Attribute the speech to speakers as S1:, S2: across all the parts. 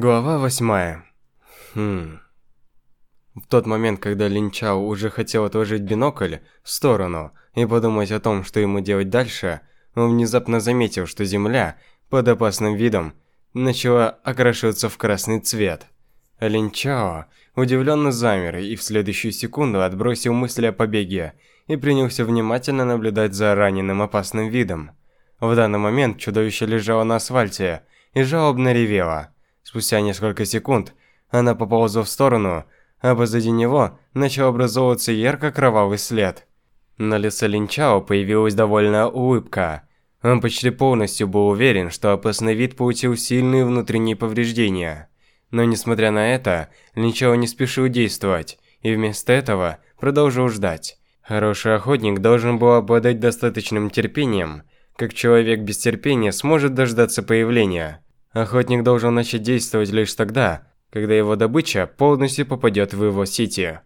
S1: Глава восьмая. Хм. В тот момент, когда Линчао уже хотел отложить бинокль в сторону и подумать о том, что ему делать дальше, он внезапно заметил, что земля под опасным видом начала окрашиваться в красный цвет. Линчао удивленно замер и в следующую секунду отбросил мысли о побеге и принялся внимательно наблюдать за раненым опасным видом. В данный момент чудовище лежало на асфальте и жалобно ревело. Спустя несколько секунд она поползла в сторону, а позади него начал образовываться ярко-кровавый след. На лице Линчао появилась довольная улыбка. Он почти полностью был уверен, что опасный вид получил сильные внутренние повреждения. Но несмотря на это, Линчао не спешил действовать, и вместо этого продолжил ждать. Хороший охотник должен был обладать достаточным терпением, как человек без терпения сможет дождаться появления. Охотник должен начать действовать лишь тогда, когда его добыча полностью попадет в его сети.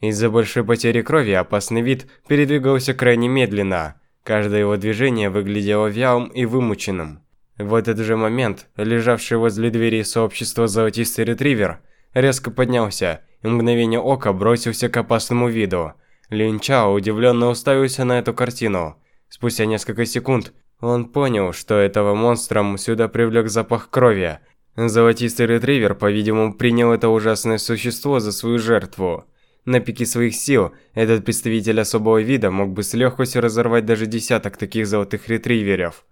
S1: Из-за большой потери крови опасный вид передвигался крайне медленно. Каждое его движение выглядело вялым и вымученным. В этот же момент, лежавший возле двери сообщества золотистый ретривер, резко поднялся и мгновение ока бросился к опасному виду. Линчао удивленно уставился на эту картину. Спустя несколько секунд он понял, что этого монстра сюда привлек запах крови. Золотистый ретривер, по-видимому, принял это ужасное существо за свою жертву. На пике своих сил, этот представитель особого вида мог бы с легкостью разорвать даже десяток таких золотых ретриверов.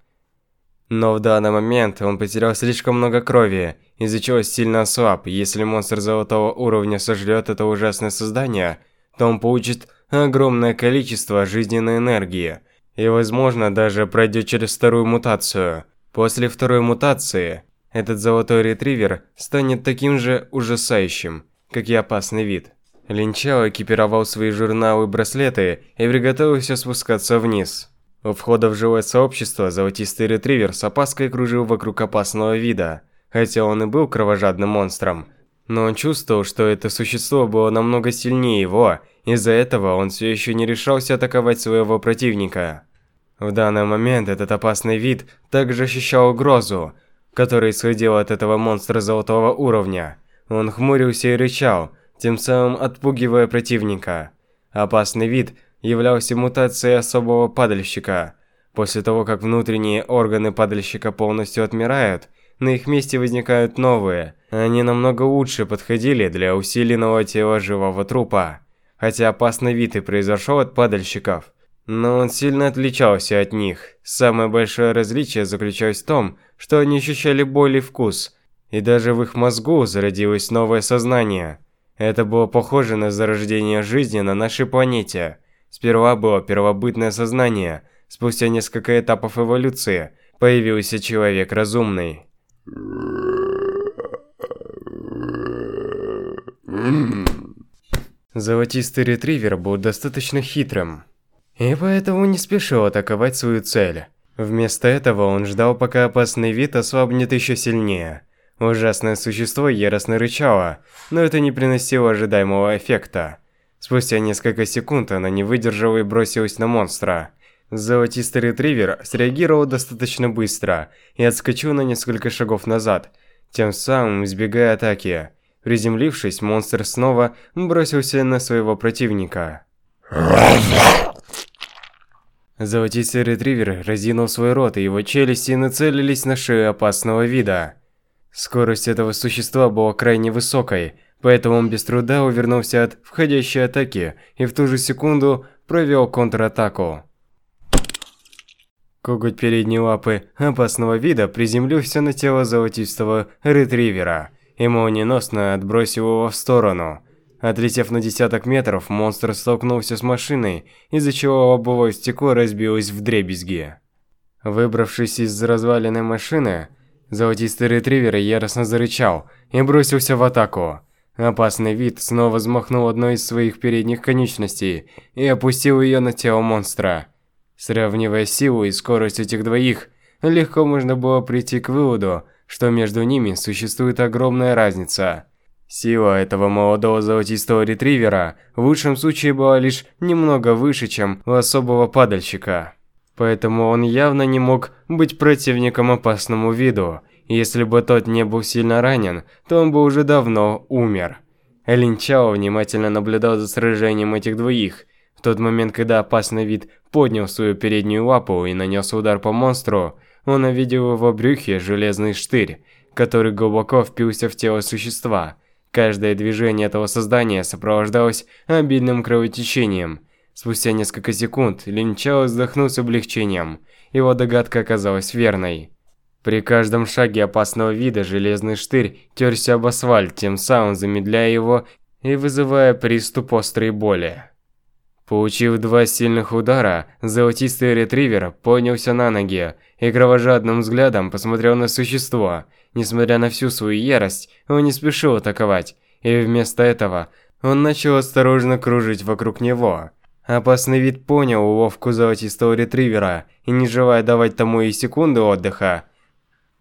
S1: Но в данный момент он потерял слишком много крови, из-за чего сильно ослаб. Если монстр золотого уровня сожрет это ужасное создание, то он получит огромное количество жизненной энергии – и, возможно, даже пройдет через вторую мутацию. После второй мутации этот золотой ретривер станет таким же ужасающим, как и опасный вид. Линчао экипировал свои журналы и браслеты и приготовился спускаться вниз. У входа в жилое сообщество золотистый ретривер с опаской кружил вокруг опасного вида, хотя он и был кровожадным монстром. Но он чувствовал, что это существо было намного сильнее его, из-за этого он все еще не решался атаковать своего противника. В данный момент этот опасный вид также ощущал угрозу, которая исходила от этого монстра золотого уровня. Он хмурился и рычал, тем самым отпугивая противника. Опасный вид являлся мутацией особого падальщика. После того, как внутренние органы падальщика полностью отмирают, на их месте возникают новые. Они намного лучше подходили для усиленного тела живого трупа. Хотя опасный вид и произошел от падальщиков – но он сильно отличался от них. Самое большое различие заключалось в том, что они ощущали боль и вкус, и даже в их мозгу зародилось новое сознание. Это было похоже на зарождение жизни на нашей планете. Сперва было первобытное сознание, спустя несколько этапов эволюции появился человек разумный. Золотистый ретривер был достаточно хитрым и поэтому не спешил атаковать свою цель. Вместо этого он ждал, пока опасный вид ослабнет еще сильнее. Ужасное существо яростно рычало, но это не приносило ожидаемого эффекта. Спустя несколько секунд она не выдержала и бросилась на монстра. Золотистый ретривер среагировал достаточно быстро и отскочил на несколько шагов назад, тем самым избегая атаки. Приземлившись, монстр снова бросился на своего противника. Золотистый ретривер разинул свой рот, и его челюсти нацелились на шею опасного вида. Скорость этого существа была крайне высокой, поэтому он без труда увернулся от входящей атаки и в ту же секунду провел контратаку. Коготь передней лапы опасного вида приземлился на тело золотистого ретривера и молниеносно отбросил его в сторону – Отлетев на десяток метров, монстр столкнулся с машиной, из-за чего лобовое стекло разбилось в дребезги. Выбравшись из разваленной машины, золотистый ретривер яростно зарычал и бросился в атаку. Опасный вид снова взмахнул одной из своих передних конечностей и опустил ее на тело монстра. Сравнивая силу и скорость этих двоих, легко можно было прийти к выводу, что между ними существует огромная разница – Сила этого молодого золотистого ретривера в лучшем случае была лишь немного выше, чем у особого падальщика. Поэтому он явно не мог быть противником опасному виду, Если бы тот не был сильно ранен, то он бы уже давно умер. Линчао внимательно наблюдал за сражением этих двоих. В тот момент, когда опасный вид поднял свою переднюю лапу и нанес удар по монстру, он увидел его брюхе железный штырь, который глубоко впился в тело существа. Каждое движение этого создания сопровождалось обильным кровотечением. Спустя несколько секунд Линчао вздохнул с облегчением. Его догадка оказалась верной. При каждом шаге опасного вида железный штырь терся об асфальт, тем самым замедляя его и вызывая приступ острой боли. Получив два сильных удара, золотистый ретривер поднялся на ноги и кровожадным взглядом посмотрел на существо. Несмотря на всю свою ярость, он не спешил атаковать, и вместо этого он начал осторожно кружить вокруг него. Опасный вид понял уловку золотистого ретривера и, не желая давать тому и секунды отдыха,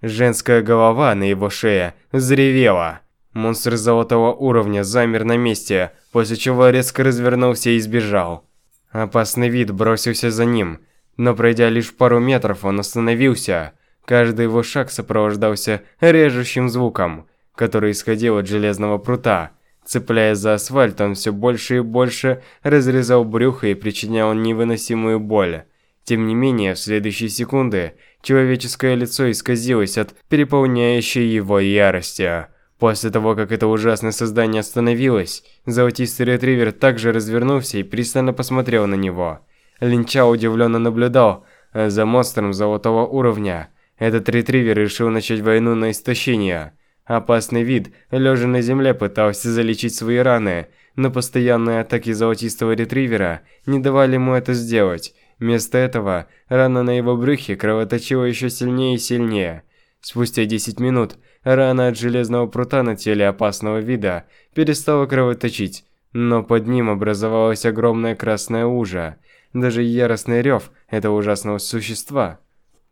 S1: женская голова на его шее взревела. Монстр золотого уровня замер на месте, после чего резко развернулся и сбежал. Опасный вид бросился за ним, но пройдя лишь пару метров, он остановился. Каждый его шаг сопровождался режущим звуком, который исходил от железного прута. Цепляясь за асфальт, он все больше и больше разрезал брюхо и причинял невыносимую боль. Тем не менее, в следующие секунды человеческое лицо исказилось от переполняющей его ярости. После того, как это ужасное создание остановилось, золотистый ретривер также развернулся и пристально посмотрел на него. Линча удивленно наблюдал э, за монстром золотого уровня. Этот ретривер решил начать войну на истощение. Опасный вид, лежа на земле, пытался залечить свои раны, но постоянные атаки золотистого ретривера не давали ему это сделать. Вместо этого, рана на его брюхе кровоточила еще сильнее и сильнее. Спустя 10 минут, Рана от железного прута на теле опасного вида перестала кровоточить, но под ним образовалась огромная красная ужа. Даже яростный рев этого ужасного существа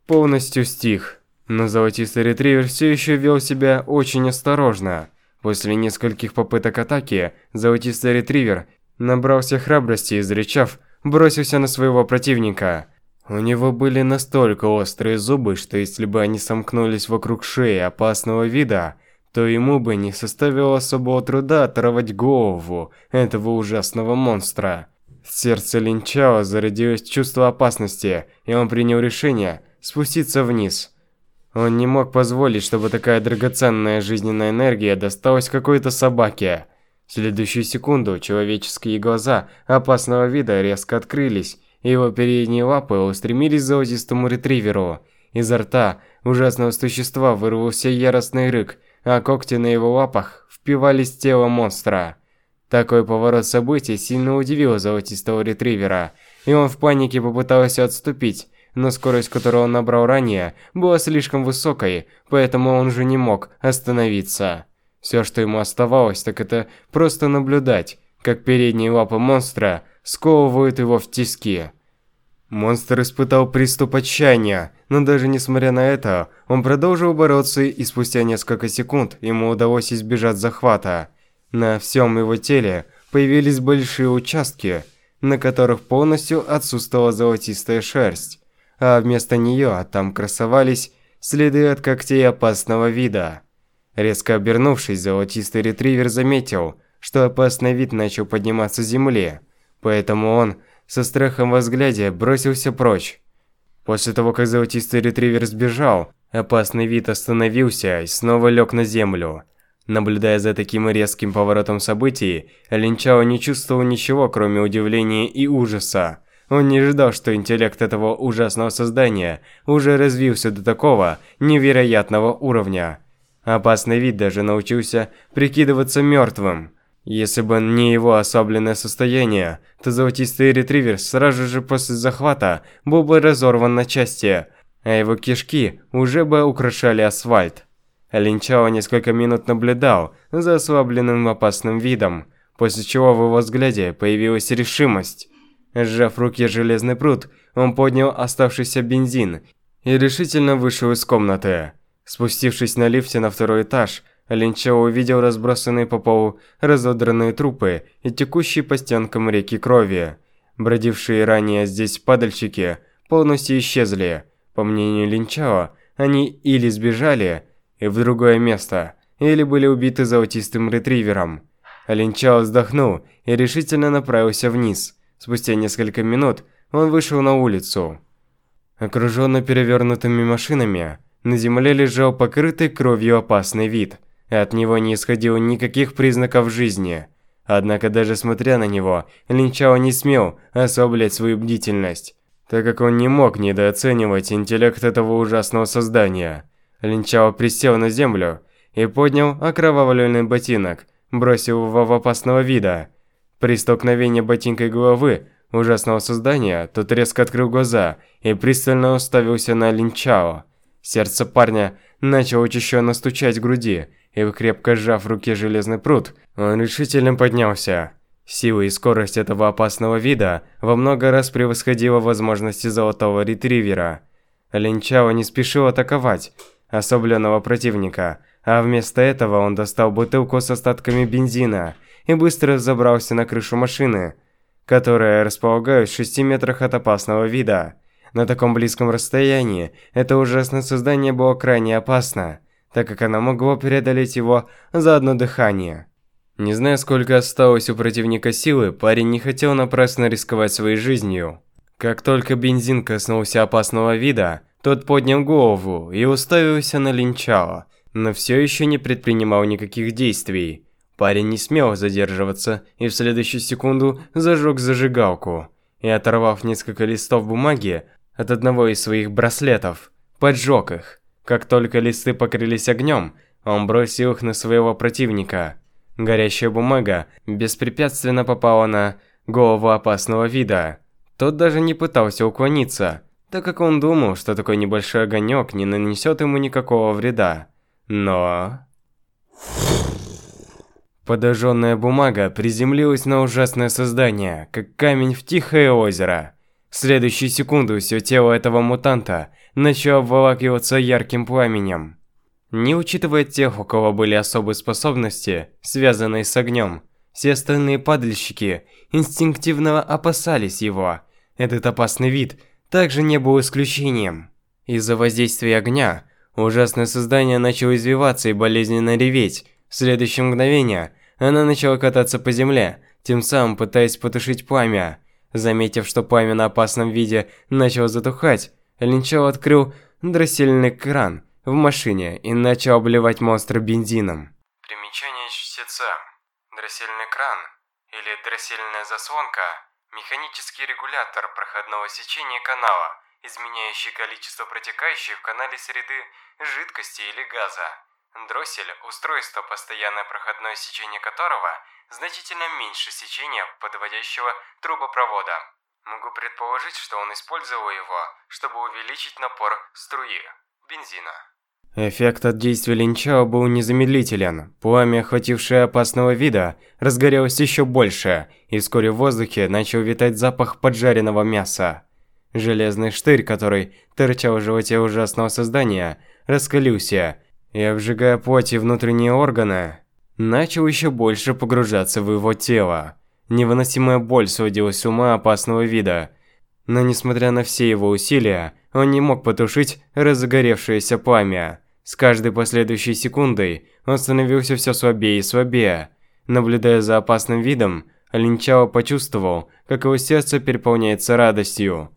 S1: полностью стих. Но золотистый ретривер все еще вел себя очень осторожно. После нескольких попыток атаки, золотистый ретривер набрался храбрости и, зарычав, бросился на своего противника – у него были настолько острые зубы, что если бы они сомкнулись вокруг шеи опасного вида, то ему бы не составило особого труда оторвать голову этого ужасного монстра. Сердце Линчао зародилось чувство опасности, и он принял решение спуститься вниз. Он не мог позволить, чтобы такая драгоценная жизненная энергия досталась какой-то собаке. В следующую секунду человеческие глаза опасного вида резко открылись, его передние лапы устремились к золотистому ретриверу. Изо рта ужасного существа вырвался яростный рык, а когти на его лапах впивались в тело монстра. Такой поворот событий сильно удивил золотистого ретривера, и он в панике попытался отступить, но скорость, которую он набрал ранее, была слишком высокой, поэтому он уже не мог остановиться. Все, что ему оставалось, так это просто наблюдать, как передние лапы монстра сковывают его в тиски. Монстр испытал приступ отчаяния, но даже несмотря на это, он продолжил бороться и спустя несколько секунд ему удалось избежать захвата. На всем его теле появились большие участки, на которых полностью отсутствовала золотистая шерсть, а вместо нее там красовались следы от когтей опасного вида. Резко обернувшись, золотистый ретривер заметил, что опасный вид начал подниматься с земли, поэтому он со страхом во взгляде бросился прочь. После того, как золотистый ретривер сбежал, опасный вид остановился и снова лег на землю. Наблюдая за таким резким поворотом событий, Линчао не чувствовал ничего, кроме удивления и ужаса. Он не ожидал, что интеллект этого ужасного создания уже развился до такого невероятного уровня. Опасный вид даже научился прикидываться мертвым. Если бы не его ослабленное состояние, то золотистый ретривер сразу же после захвата был бы разорван на части, а его кишки уже бы украшали асфальт. Линчао несколько минут наблюдал за ослабленным опасным видом, после чего в его взгляде появилась решимость. Сжав в руке железный пруд, он поднял оставшийся бензин и решительно вышел из комнаты. Спустившись на лифте на второй этаж, Линчао увидел разбросанные по полу разодранные трупы и текущие по стенкам реки крови. Бродившие ранее здесь падальщики полностью исчезли. По мнению Линчао, они или сбежали, и в другое место, или были убиты золотистым ретривером. Линчао вздохнул и решительно направился вниз. Спустя несколько минут он вышел на улицу. Окруженный перевернутыми машинами, на земле лежал покрытый кровью опасный вид. От него не исходило никаких признаков жизни. Однако даже смотря на него, Линчао не смел ослаблять свою бдительность, так как он не мог недооценивать интеллект этого ужасного создания. Линчао присел на землю и поднял окровавленный ботинок, бросил его в опасного вида. При столкновении ботинкой головы ужасного создания, тот резко открыл глаза и пристально уставился на Линчао. Сердце парня начало учащенно стучать в груди, и крепко сжав в руке железный пруд, он решительно поднялся. Сила и скорость этого опасного вида во много раз превосходила возможности золотого ретривера. Линчао не спешил атаковать особленного противника, а вместо этого он достал бутылку с остатками бензина и быстро забрался на крышу машины – которая располагалась в 6 метрах от опасного вида. На таком близком расстоянии это ужасное создание было крайне опасно, так как оно могло преодолеть его за одно дыхание. Не зная, сколько осталось у противника силы, парень не хотел напрасно рисковать своей жизнью. Как только бензин коснулся опасного вида, тот поднял голову и уставился на Линчао, но все еще не предпринимал никаких действий. Парень не смел задерживаться и в следующую секунду зажег зажигалку и, оторвав несколько листов бумаги от одного из своих браслетов, поджег их. Как только листы покрылись огнем, он бросил их на своего противника. Горящая бумага беспрепятственно попала на голову опасного вида. Тот даже не пытался уклониться, так как он думал, что такой небольшой огонек не нанесет ему никакого вреда. Но... Подожженная бумага приземлилась на ужасное создание, как камень в тихое озеро. В следующую секунду все тело этого мутанта начало обволакиваться ярким пламенем. Не учитывая тех, у кого были особые способности, связанные с огнем, все остальные падальщики инстинктивно опасались его. Этот опасный вид также не был исключением. Из-за воздействия огня, ужасное создание начало извиваться и болезненно реветь, в следующее мгновение она начала кататься по земле, тем самым пытаясь потушить пламя. Заметив, что пламя на опасном виде начало затухать, Линчао открыл дроссельный кран в машине и начал обливать монстра бензином.
S2: Примечание чтеца. Дроссельный кран или дроссельная заслонка – механический регулятор проходного сечения канала, изменяющий количество протекающей в канале среды жидкости или газа. Дроссель – устройство, постоянное проходное сечение которого значительно меньше сечения подводящего трубопровода. Могу предположить, что он использовал его, чтобы увеличить напор струи бензина.
S1: Эффект от действия Линчао был незамедлителен. Пламя, охватившее опасного вида, разгорелось еще больше, и вскоре в воздухе начал витать запах поджаренного мяса. Железный штырь, который торчал в животе ужасного создания, раскалился и, обжигая плоть и внутренние органы, начал еще больше погружаться в его тело. Невыносимая боль сводила с ума опасного вида. Но несмотря на все его усилия, он не мог потушить разгоревшееся пламя. С каждой последующей секундой он становился все слабее и слабее. Наблюдая за опасным видом, Линчао почувствовал, как его сердце переполняется радостью.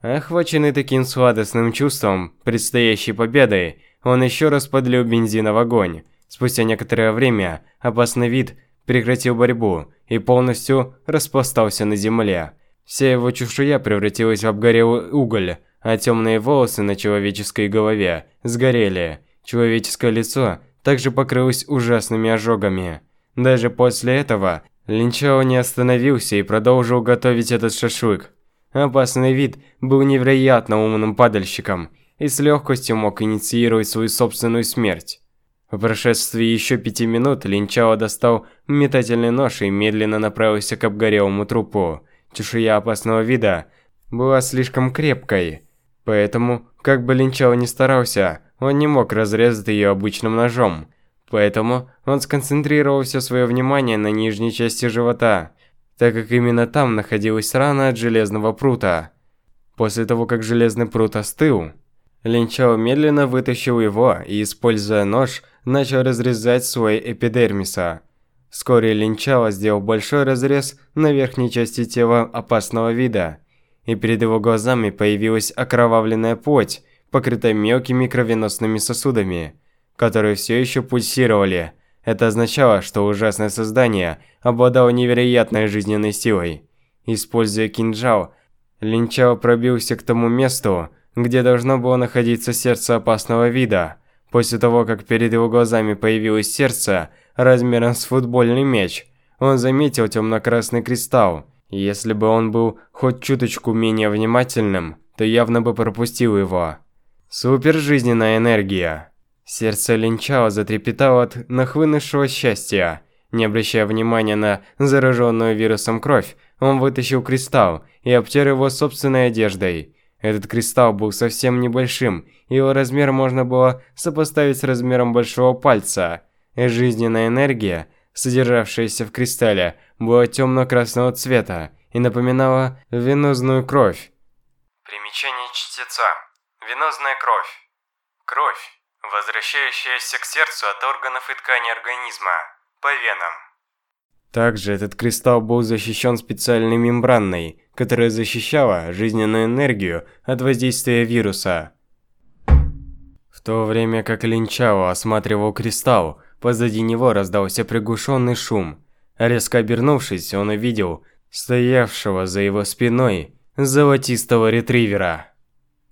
S1: Охваченный таким сладостным чувством предстоящей победой, он еще раз подлил бензина в огонь. Спустя некоторое время опасный вид прекратил борьбу и полностью распластался на земле. Вся его чешуя превратилась в обгорелый уголь, а темные волосы на человеческой голове сгорели. Человеческое лицо также покрылось ужасными ожогами. Даже после этого Линчао не остановился и продолжил готовить этот шашлык. Опасный вид был невероятно умным падальщиком и с легкостью мог инициировать свою собственную смерть. По прошествии еще пяти минут Линчао достал метательный нож и медленно направился к обгорелому трупу. Чешуя опасного вида была слишком крепкой, поэтому, как бы Линчао ни старался, он не мог разрезать ее обычным ножом. Поэтому он сконцентрировал все свое внимание на нижней части живота, так как именно там находилась рана от железного прута. После того, как железный прут остыл, Линчао медленно вытащил его и, используя нож, начал разрезать свой эпидермиса. Вскоре Линчао сделал большой разрез на верхней части тела опасного вида, и перед его глазами появилась окровавленная плоть, покрытая мелкими кровеносными сосудами, которые все еще пульсировали. Это означало, что ужасное создание обладало невероятной жизненной силой. Используя кинжал, Линчао пробился к тому месту, где должно было находиться сердце опасного вида. После того, как перед его глазами появилось сердце размером с футбольный мяч, он заметил темно-красный кристалл. Если бы он был хоть чуточку менее внимательным, то явно бы пропустил его. Супержизненная энергия. Сердце Линчао затрепетало от нахлынувшего счастья. Не обращая внимания на зараженную вирусом кровь, он вытащил кристалл и обтер его собственной одеждой. Этот кристалл был совсем небольшим, его размер можно было сопоставить с размером большого пальца. Жизненная энергия, содержавшаяся в кристалле, была темно-красного цвета и напоминала венозную кровь.
S2: Примечание чтеца. Венозная кровь. Кровь, возвращающаяся к сердцу от органов и тканей организма, по венам.
S1: Также этот кристалл был защищен специальной мембраной, которая защищала жизненную энергию от воздействия вируса. В то время как Линчао осматривал кристалл, позади него раздался приглушенный шум. Резко обернувшись, он увидел стоявшего за его спиной золотистого ретривера.